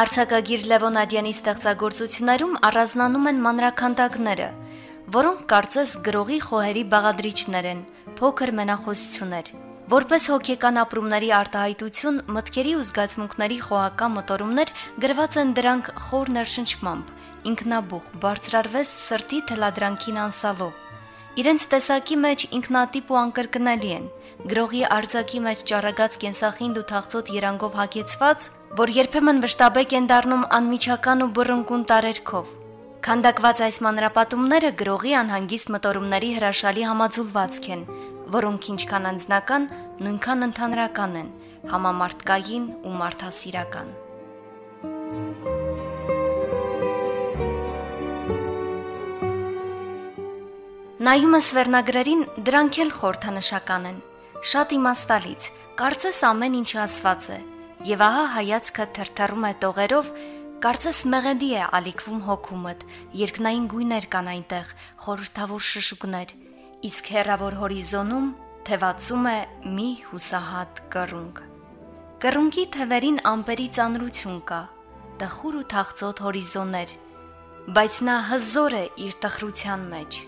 Արցակագիր Լևոն Ադյանի ստեղծագործություններում առանձնանում են մանրաքանդակները, որոնք կարծես գրողի խոհերի բաղադրիչներ են, փոքր մենախոսություններ։ Որպես հոգեկան ապրումների արտահայտություն, մտքերի ու զգացմունքների խոհական մտորումներ գրված են դրանք խոր ներշնչմամբ, ինքնաբուխ, բարձրարվեստ սրտի թելադրանքին անսալով։ Իրենց տեսակի մեջ ինքնատիպ ու անկրկնելի են։ Գրողի արձակի մեջ ճառագած կենսախինդ ու թաղծոտ երանգով հագեցված, որ երբեմն վշտաբեկ են դառնում անմիջական ու բռնկուն տարերքով։ Քանդակված այս մանրապատումները գրողի անհանգիստ մտորումների հրաշալի համաձուլվածք են, որոնք ինչքան անձնական, նույնքան ընդհանրական են, համամարտկային ու մարդասիրական։ Նայումս վերնագրերին դրանք էլ խորթանշական են։ Շատ իմաստալից, կարծես ամեն ինչ ասված է, եւ ահա հայացքը թրթռում է տողերով, կարծես մեղեդի է ալիքվում հոգումդ, երկնային գույներ կան այնտեղ, խորհրդավոր շշուկներ, իսկ հերավոր հորիզոնում թևածում է մի հուսահատ կռունգ։ Կռունգի թևերին ամպերի ծանրություն կա, տխուր ու թաղծոտ հորիզոններ, բայց նա հզոր է իր տխրության մեջ։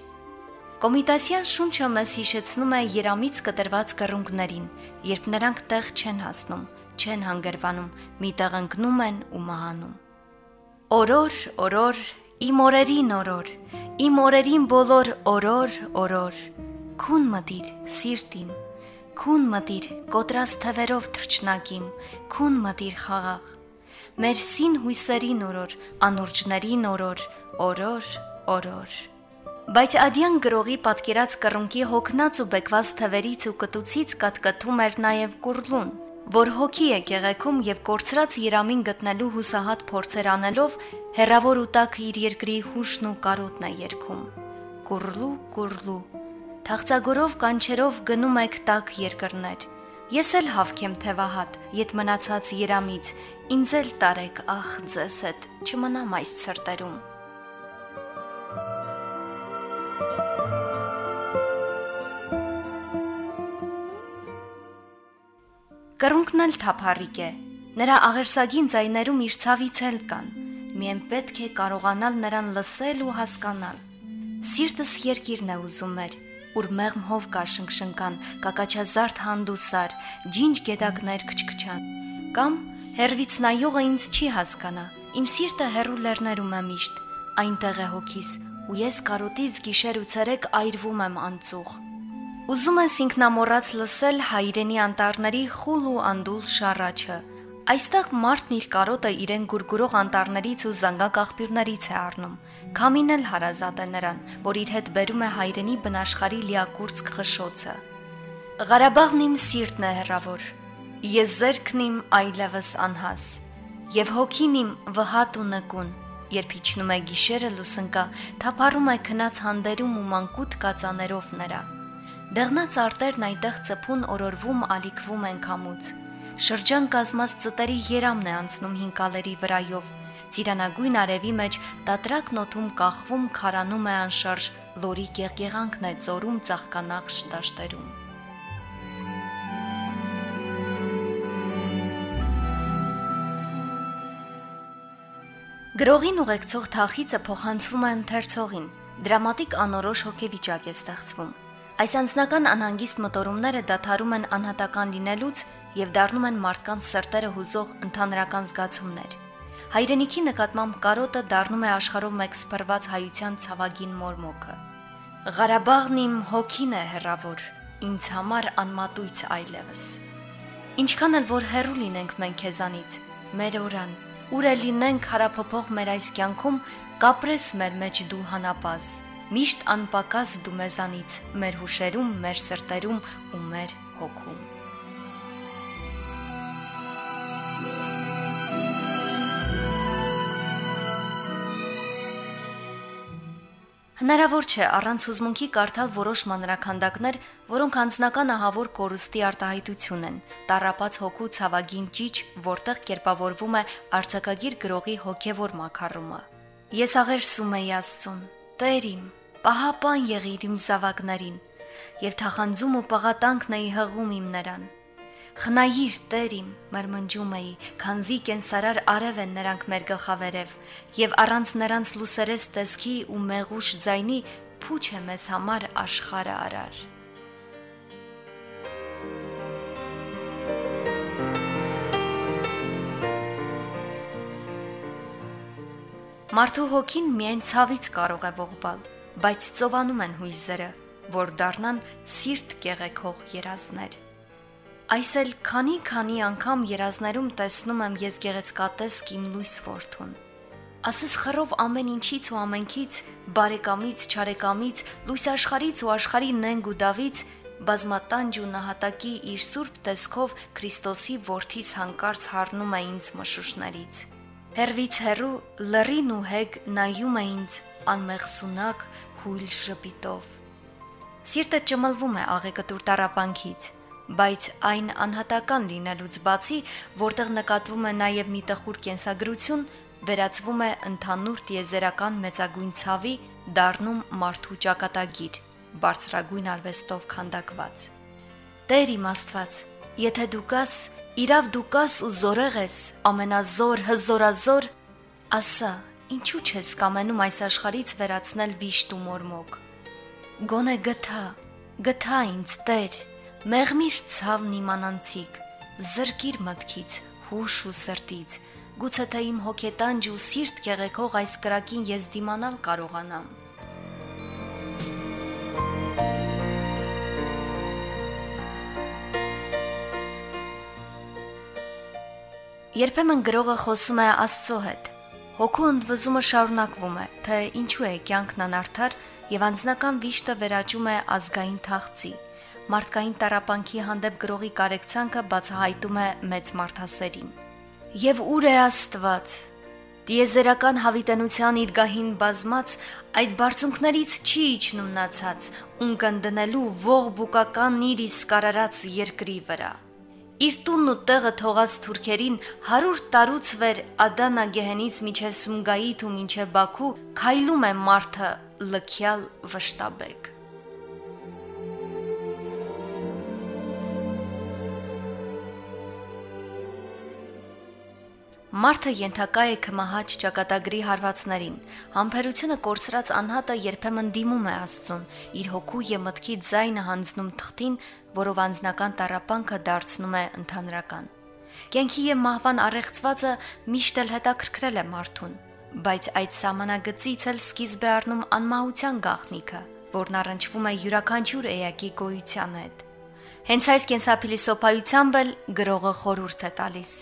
Կոմիտասյան շունչը մեզ հիշեցնում է երամից կտրված կռունգներին, երբ նրանք տեղ չեն հասնում, չեն հանգրվանում, մի տեղ ընկնում են ու մահանում։ Օրոր, օրոր, իմ օրերին օրոր, իմ օրերին բոլոր օրոր, օրոր։ Քուն մտիր, սիրտիմ, քուն մտիր, կոտրած թվերով թրջնակիմ, քուն մտիր խաղաղ։ Մեր սին հույսերին օրոր, անուրջներին օրոր, օրոր, օրոր։ Բայց Ադյան գրողի պատկերած կռունկի հոգնած ու բեկված թվերից ու կտուցից կատկտում էր նաև կուրլուն, որ հոգի է գեղեցում եւ կորցրած երամին գտնելու հուսահատ փորձեր անելով հերավոր ու տակ իր երկրի հուշն ու կարոտն է երգում։ Կուրլու, կուրլու, թաղցագորով կանչերով գնում եք տակ երկրներ։ Ես էլ հավքեմ թևահատ, իդ մնացած երամից, ինձ էլ տարեք, ախ, ձեզ հետ, չմնամ այս ցրտերում։ Կռունկն էլ թափառիկ է։ Նրա աղերսագին ձայներում իր ցավից էլ կան։ Միայն պետք է կարողանալ նրան լսել ու հասկանալ։ Սիրտս երկիրն է ուզում էր, ուր մեղմ հով կա շնկշնկան, կակաչազարդ հանդուսար, ջինջ գետակներ քչքչան։ Կամ հերվից նայողը ինձ չի հասկանա։ Իմ սիրտը հերու լեռներում է միշտ, այնտեղ է հոգիս, ու ես կարոտից գիշեր ու ցերեկ այրվում եմ անցուղ։ Ուզում ես ինքնամոռաց լսել հայրենի անտառների խուլ ու անդուլ շարաչը։ Այստեղ մարդն իր կարոտը իրեն գուրգուրող անտառներից ու զանգակաղբյուրներից է առնում։ Քամին էլ հարազատ է նրան, որ իր հետ բերում է հայրենի բնաշխարի լիակուրցք խշոցը։ Ղարաբաղն իմ սիրտն է հեռավոր։ Ես зерքն իմ այլևս անհաս։ Եվ հոգին իմ վհատ ու նկուն երբ իջնում է գիշերը լուսնկա, թափառում է քնած հանդերում ու մանկուտ կածաներով նրա։ Դեղնած արտերն այնտեղ ծփուն օրորվում ալիքվում են քամուց։ Շրջան կազմած ծտերի երամն է անցնում հինկալերի վրայով։ Ծիրանագույն արևի մեջ տատրակ նոթում կախվում քարանում է անշարժ լորի գեղգեղանքն է ծորում ծաղկանախ շտաշտերում։ Գրողին ուղեկցող թախիցը փոխանցվում է ընթերցողին։ Դրամատիկ անորոշ հոգեվիճակ է ստեղծվում։ Այս անձնական անհանգիստ մտորումները դադարում են անհատական լինելուց եւ դառնում են մարդկանց սրտերը հուզող ընդհանրական զգացումներ։ Հայրենիքի նկատմամբ կարոտը դառնում է աշխարհով մեկ սփռված հայության ցավագին մորմոքը։ Ղարաբաղն իմ հոգին է հերավոր, ինձ համար անմատույց այլևս։ Ինչքան էլ որ հերու լինենք մենք քեզանից, մեր օրան, ուր է լինենք հարափոփող մեր այս կյանքում, կապրես մեր մեջ դու հանապազ միշտ անպակաս դու մեզանից, մեր հուշերում, մեր սրտերում ու մեր հոգում։ Հնարավոր չէ առանց հուզմունքի կարդալ որոշ մանրականդակներ, որոնք անձնական ահավոր կորուստի արտահայտություն են, տարապած հոգու ցավագին ճիչ, որտեղ կերպավորվում է արցակագիր գրողի հոգևոր մակարումը։ Ես աղերսում եի Աստծուն. Տեր իմ, պահապան եղիր իմ զավակներին, եւ թախանձում ու պաղատանքն էի հղում իմ նրան։ Խնայիր Տեր իմ, մրմնջում էի, քանզի կենսարար արև են նրանք մեր գլխավերև, եւ առանց նրանց լուսերես տեսքի ու մեղուշ ձայնի փուչ է մեզ համար աշխարը արար։ Մարդու հոգին միայն ցավից կարող է ողբալ, բայց ծովանում են հույզերը, որ դառնան սիրտ կեղեքող երազներ։ Այս էլ քանի-քանի անգամ երազներում տեսնում եմ ես գեղեցկատես կին լույս որդուն։ Ասես խռով ամեն ինչից ու ամենքից, բարեկամից, չարեկամից, լույս աշխարից ու աշխարի նենգ ու դավից բազմատանջ ու նահատակի իր սուրբ տեսքով Քրիստոսի որդիս հանկարծ հառնում է ինձ մշուշներից։ Հերվից հերու լրին ու հեգ նայում է ինձ անմեղ սունակ հույլ ժպիտով։ Սիրտը ճմլվում է աղեկտուր տարապանքից, բայց այն անհատական լինելուց բացի, որտեղ նկատվում է նաև մի տխուր կենսագրություն, վերածվում է ընդհանուր տիեզերական մեծագույն ցավի, դառնում մարդու ճակատագիր, բարձրագույն արվեստով քանդակված։ Տեր իմ Աստված, եթե դու կաս, Իրավ դու կաս ու զորեղ ես, ամենազոր, հզորազոր, ասա, ինչու չես կամենում այս աշխարից վերացնել վիշտ ու մորմոք։ Գոնե գթա, գթա ինձ Տեր, մեղմիր ցավն իմանանցիկ, զրկիր մտքից, հուշ ու սրտից, գուցե թե իմ հոգետանջ ու սիրտ կեղեքող այս կրակին ես դիմանալ կարողանամ։ Երբեմն գրողը խոսում է Աստծո հետ։ Հոգու ընդվզումը շարունակվում է, թե ինչու է կյանքն անարդար եւ անձնական վիշտը վերաճում է ազգային թաղցի։ Մարդկային տարապանքի հանդեպ գրողի կարեկցանքը բացահայտում է մեծ մարդասերին։ Եվ ուր է Աստված։ Դիեզերական հավիտենության իր գահին բազմած այդ բարձունքներից չի իջնում նացած, ուն կնդնելու ողբ բուկական իր իսկ երկրի վրա իր տունն ու տեղը թողած թուրքերին 100 տարուց վեր Ադանա գեհենից միջև Սումգայիթ ու մինչև Բաքու քայլում է մարդը լքյալ վշտաբեկ։ Մարդը ենթակա է կմահաճ ճակատագրի հարվածներին։ Համբերությունը կորցրած անհատը երբեմն դիմում է Աստծուն, իր հոգու եւ մտքի ձայնը հանձնում թղթին, որով անձնական տարապանքը դարձնում է ընդհանրական։ Կյանքի եւ մահվան առեղծվածը միշտ էլ հետաքրքրել է մարդուն, բայց այդ սահմանագծից էլ սկիզբ է առնում անմահության գաղտնիքը, որն առնչվում է յուրաքանչյուր էակի գոյության հետ։ Հենց այս կենսափիլիսոփայությամբ էլ գրողը խորուրդ է տալիս։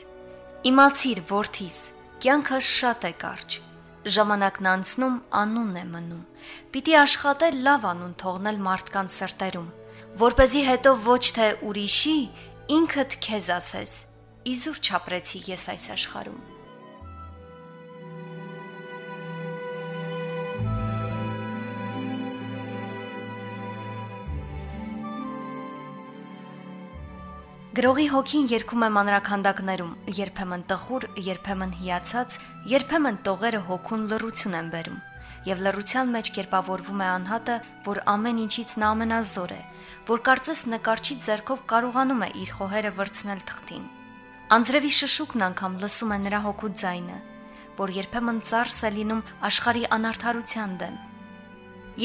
Իմացիր, որդիս, կյանքը շատ է կարճ։ Ժամանակն անցնում, անունն է մնում։ Պիտի աշխատել լավ անուն թողնել մարդկանց սրտերում, որ เป զի հետո ոչ թե ուրիշի, ինքդ քեզ ասես. Իզուր չապրեցի ես այս աշխարհում։ Գրողի հոգին երգում է մանրականդակներում, երբեմն տխուր, երբեմն հիացած, երբեմն տողերը հոգուն լռություն են բերում եւ լռության մեջ կերպավորվում է անհատը, որ ամեն ինչից նա ամենազոր է, որ կարծես նկարչի ձեռքով կարողանում է իր խոհերը վրցնել թղթին։ Անձրևի շշուկն անգամ լսում է նրա հոգու ձայնը, որ երբեմն ծարս է լինում աշխարի անարթարության դեմ։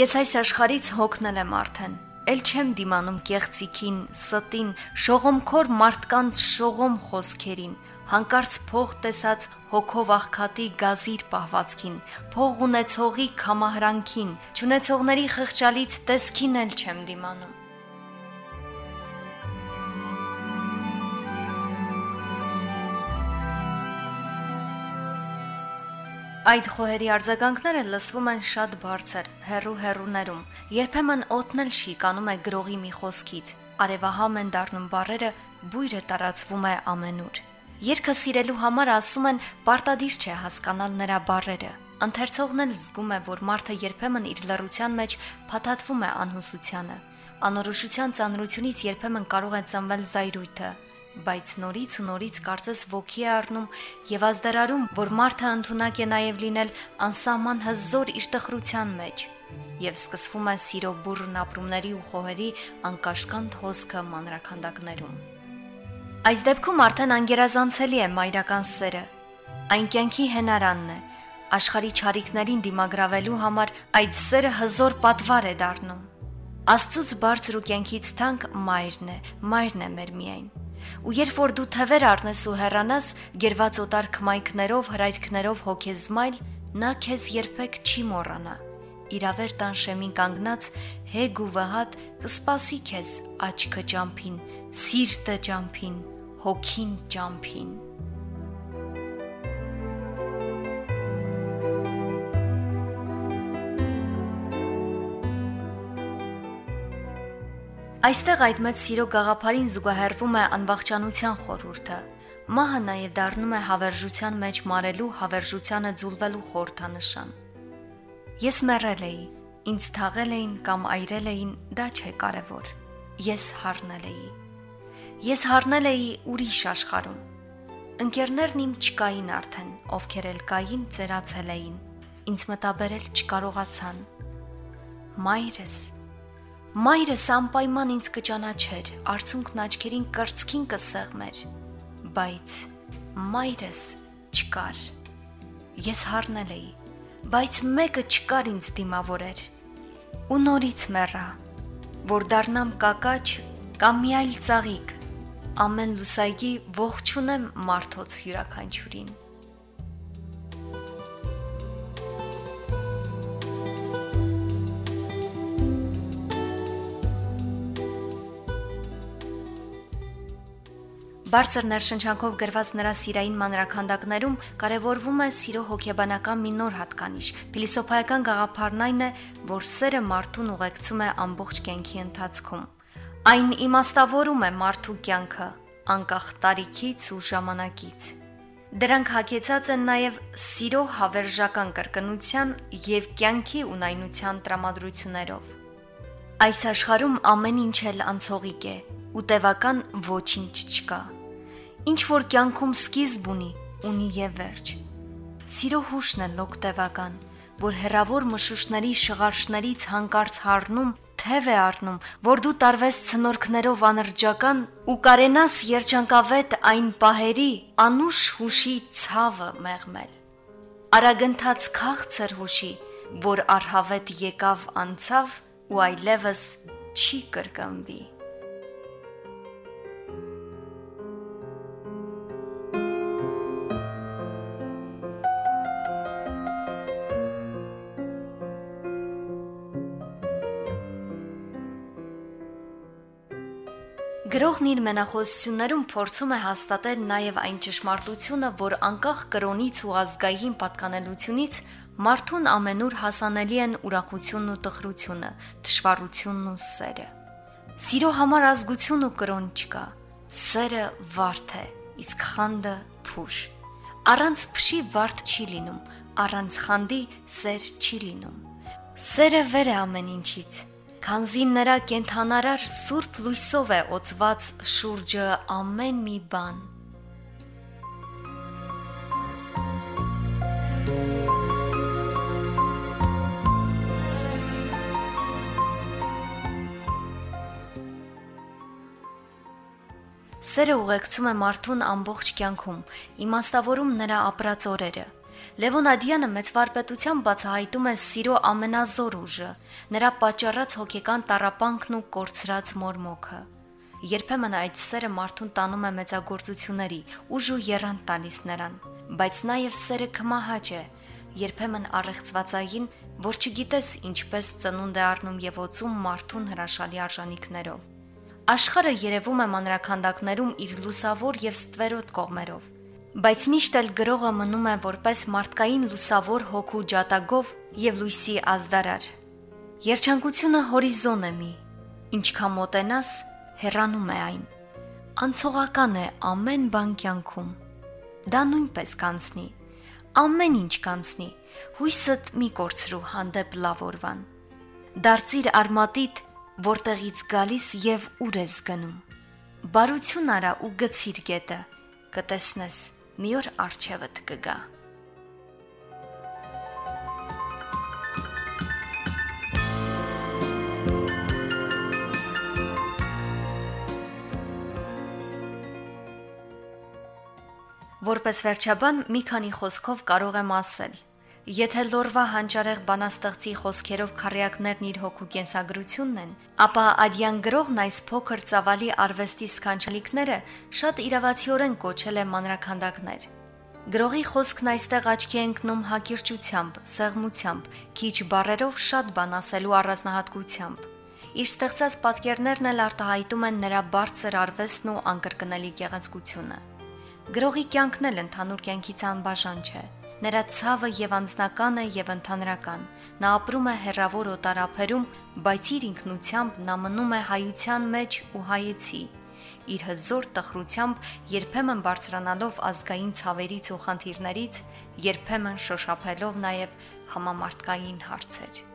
Ես այս աշխարից հոգնել եմ արդեն, Էլ չեմ դիմանում կեղծիքին, ստին, շողոմքոր մարդկանց շողոմ խոսքերին, հանկարծ փող տեսած հոգով աղքատի գազիր պահվածքին, փող ունեցողի կամահրանքին, ճանաչողների խղճալից տեսքին էլ չեմ դիմանում։ Այդ խոհերի արձագանքները լսվում են շատ բարձր, հերու հերուներում։ Երբեմն օտնել շի կանում է գրողի մի խոսքից։ Արևահամ են դառնում բարերը, բույրը տարածվում է ամենուր։ Երկը սիրելու համար ասում են պարտադիր չէ հասկանալ նրա բարերը։ Ընթերցողն էլ զգում է, որ մարդը երբեմն իր լռության մեջ փաթաթվում է անհուսությանը։ Անորոշության ծանրությունից երբեմն կարող է ծնվել զայրույթը, բայց նորից ու նորից կարծես ոգի է առնում եւ ազդարարում, որ մարդը ընդունակ է նաեւ լինել անսահման հզոր իր տխրության մեջ եւ սկսվում է սիրո բուրն ապրումների ու խոհերի անկաշկանդ հոսքը մանրականդակներում։ Այս դեպքում արդեն անգերազանցելի է մայրական սերը։ Այն կյանքի հենարանն է, աշխարի ճարիքներին դիմագրավելու համար այդ սերը հզոր պատվար է դառնում։ Աստծուց բարձր ու կյանքից թանկ մայրն է, մայրն է մեր միայն։ Ու երբ որ դու թևեր առնես ու հեռանաս, գերված օտար քմայքներով, հրայրքներով հոգեզմայլ, նա քեզ երբեք չի մոռանա։ Իրավեր տան շեմին կանգնած հեգ ու վհատ կսպասի քեզ աչքը ջամփին, սիրտը ջամփին, հոգին ջամփին։ Այստեղ այդ մեծ սիրո գաղափարին զուգահեռվում է անվախճանության խորհուրդը։ Մահը նաև դառնում է հավերժության մեջ մարելու, հավերժությանը ձուլվելու խորհրդանշան։ Ես մեռել էի, ինձ թաղել էին կամ այրել էին, դա չէ կարևոր։ Ես հառնել էի։ Ես հառնել էի ուրիշ աշխարհում։ Ընկերներն իմ չկային արդեն, ովքեր էլ կային, ծերացել էին։ Ինձ մտաբերել չկարողացան։ Մայրս Մայրս անպայման ինձ կճանաչեր, արցունքն աչքերին կրծքին կսեղմեր, բայց մայրս չկար։ Ես հառնել էի, բայց մեկը չկար ինձ դիմավորեր։ Ու նորից մեռա, որ դառնամ կակաչ կամ մի այլ ծաղիկ, ամեն լուսայգի ողջունեմ մարդոց յուրաքանչյուրին։ Բարձր ներշնչանքով գրված նրա սիրային մանրականդակներում կարևորվում է սիրո հոգեբանական մի նոր հատկանիշ։ Փիլիսոփայական գաղափարն այն է, որ սերը մարդուն ուղեկցում է ամբողջ կյանքի ընթացքում։ Այն իմաստավորում է մարդու կյանքը, անկախ տարիքից ու ժամանակից։ Դրանք հակեցած են նաև սիրո հավերժական կրկնության եւ կյանքի ունայնության տրամադրություններով։ Այս աշխարհում ամեն ինչ էլ անցողիկ է, ու տևական ոչինչ չկա ինչ որ կյանքում սկիզբ ունի, ունի եւ վերջ։ Սիրո հուշն է լոկտևական, որ հերավոր մշուշների շղարշներից հանկարծ հառնում թև է առնում, որ դու տարվես ցնորքներով անրջական ու կարենաս երջանկավետ այն պահերի անուշ հուշի ցավը մեղմել։ Արագընթաց քաղցր հուշի, որ արհավետ եկավ անցավ ու այլևս չի կրկնվի։ Գրողն իր մենախոսություններում փորձում է հաստատել նաև այն ճշմարտությունը, որ անկախ կրոնից ու ազգային պատկանելությունից մարդուն ամենուր հասանելի են ուրախությունն ու տխրությունը, դժվարությունն ու սերը։ Սիրո համար ազգություն ու կրոն չկա։ Սերը վարդ է, իսկ խանդը փուշ։ Առանց փշի վարդ չի լինում, առանց խանդի սեր չի լինում։ Սերը վեր է ամեն ինչից քանզի նրա կենթանարար սուրբ լույսով է օծված շուրջը ամեն մի բան։ Սերը ուղեկցում է մարդուն ամբողջ կյանքում, իմաստավորում նրա ապրած օրերը, Լևոն Ադյանը մեծ վարպետությամբ բացահայտում է սիրո ամենազոր ուժը, նրա պատճառած հոգեկան տարապանքն ու կորցրած մորմոքը։ Երբեմն այդ սերը մարդուն տանում է մեծագործությունների, ուժ ու երան տալիս նրան, բայց նաև սերը կմահաճ է, երբեմն առեղծվածային, որ չգիտես ինչպես ծնունդ է առնում եւ օծում մարդուն հրաշալի արժանինքներով։ Աշխարը երևում է մանրականդակներում իր լուսավոր եւ ստվերոտ կողմերով բայց միշտ էլ գրողը մնում է որպես մարդկային լուսավոր հոգու ջատագով եւ լույսի ազդարար։ Երջանկությունը հորիզոն է մի, ինչքան մոտենաս, հեռանում է այն։ Անցողական է ամեն բան կյանքում։ Դա նույնպես կանցնի։ Ամեն ինչ կանցնի։ Հույսդ մի կորցրու հանդեպ լավորվան։ Դարձիր արմատիտ, որտեղից գալիս եւ ուր ես գնում։ բարություն արա ու գցիր գետը, կտեսնես մի օր արջևդ կգա։ Որպես վերջաբան մի քանի խոսքով կարող եմ ասել. Եթե լորվա հանճարեղ բանաստեղծի խոսքերով քարյակներն իր հոգու կենսագրությունն են, ապա Ադյան գրողն այս փոքր ծավալի արվեստի սքանչելիքները շատ իրավացիորեն կոչել է մանրականդակներ։ Գրողի խոսքն այստեղ աչքի է ընկնում հակիրճությամբ, սեղմությամբ, քիչ բարերով շատ բան ասելու առանձնահատկությամբ։ Իր ստեղծած պատկերներն էլ արտահայտում են նրա բարձր արվեստն ու անկրկնելի գեղեցկությունը։ Գրողի կյանքն էլ ընդհանուր կյանքից անբաժան չէ։ Նրա ցավը եւ անձնական է եւ ընդհանրական։ Նա ապրում է հերավոր օտարափերում, բայց իր ինքնությամբ նա մնում է հայության մեջ ու հայեցի։ Իր հզոր տխրությամբ, երբեմն բարձրանալով ազգային ցավերից ու խնդիրներից, երբեմն շոշափելով նաեւ համամարտկային հարցեր։